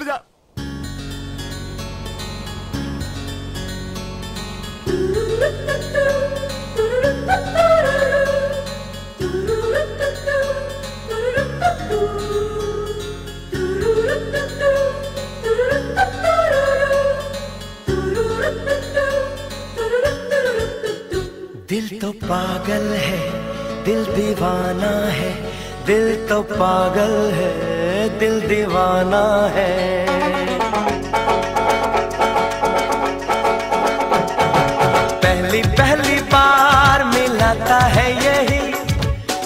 हट जा। दिल तो पागल है दिल दीवाना है दिल तो पागल है। दिल दीवाना है। पहली पहली बार मिलाता है यही,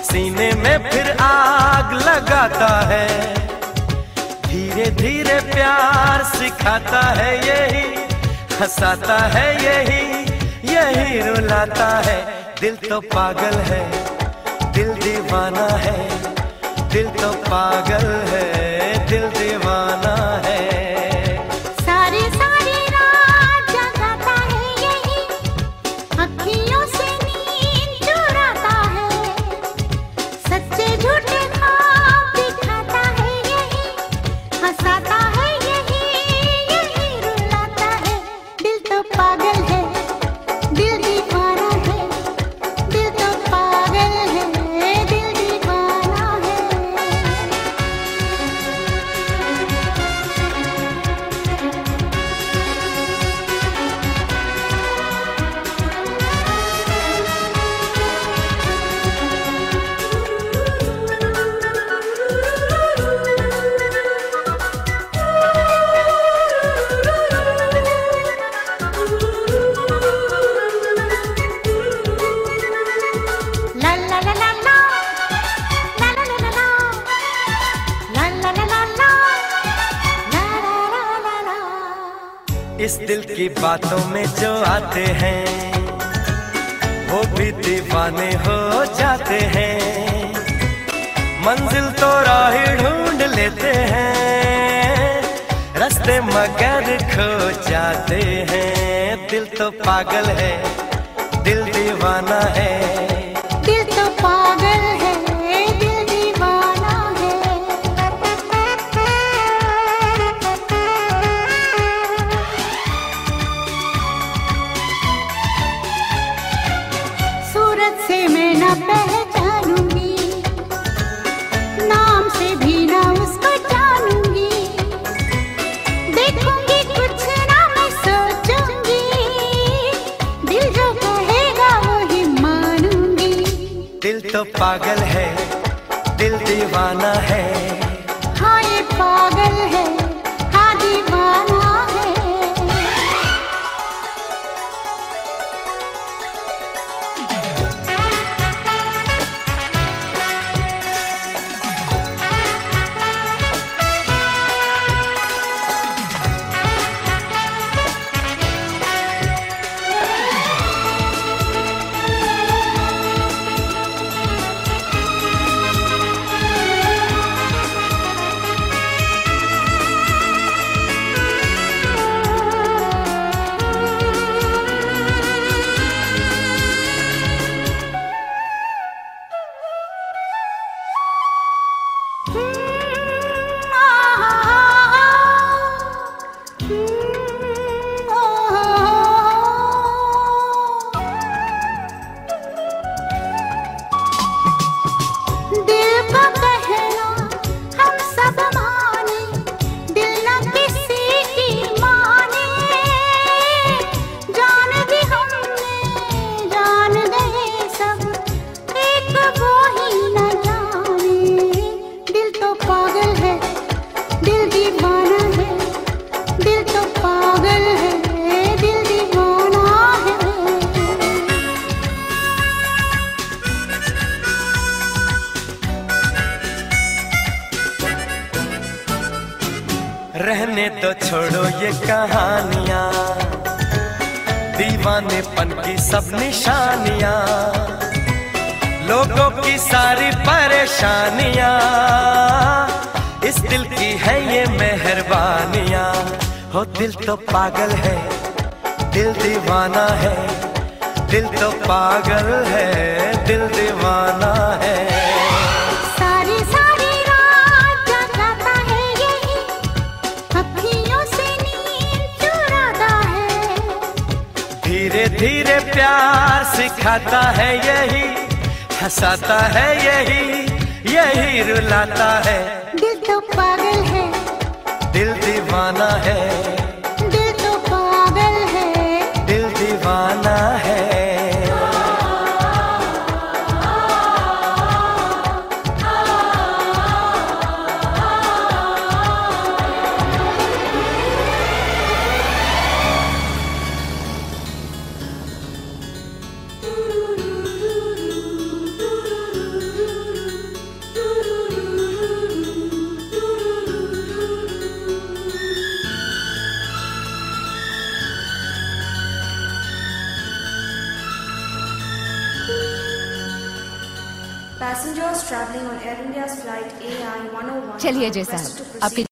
सीने में फिर आग लगाता है। धीरे धीरे प्यार सिखाता है यही, हंसाता है यही यही रुलाता है। दिल तो पागल है, दिल दीवाना है, दिल तो पागल है। इस दिल की बातों में जो आते हैं, वो भी दीवाने हो जाते हैं। मंजिल तो राह ढूंढ लेते हैं, रास्ते मगर खो जाते हैं। दिल तो पागल है, दिल दीवाना है। तो पागल है दिल दीवाना है। रहने तो छोड़ो ये कहानियाँ। दीवानेपन की सब निशानियाँ। लोगों की सारी परेशानियाँ। इस दिल की है ये मेहरबानियाँ। हो दिल तो पागल है, दिल दीवाना है। दिल तो पागल है, दिल दीवाना धीरे धीरे प्यार सिखाता है यही हंसाता है यही यही रुलाता है। दिल तो पागल है। दिल दीवाना है। Passengers traveling on Air India's flight AI 101 चलिए are जय साहब आपके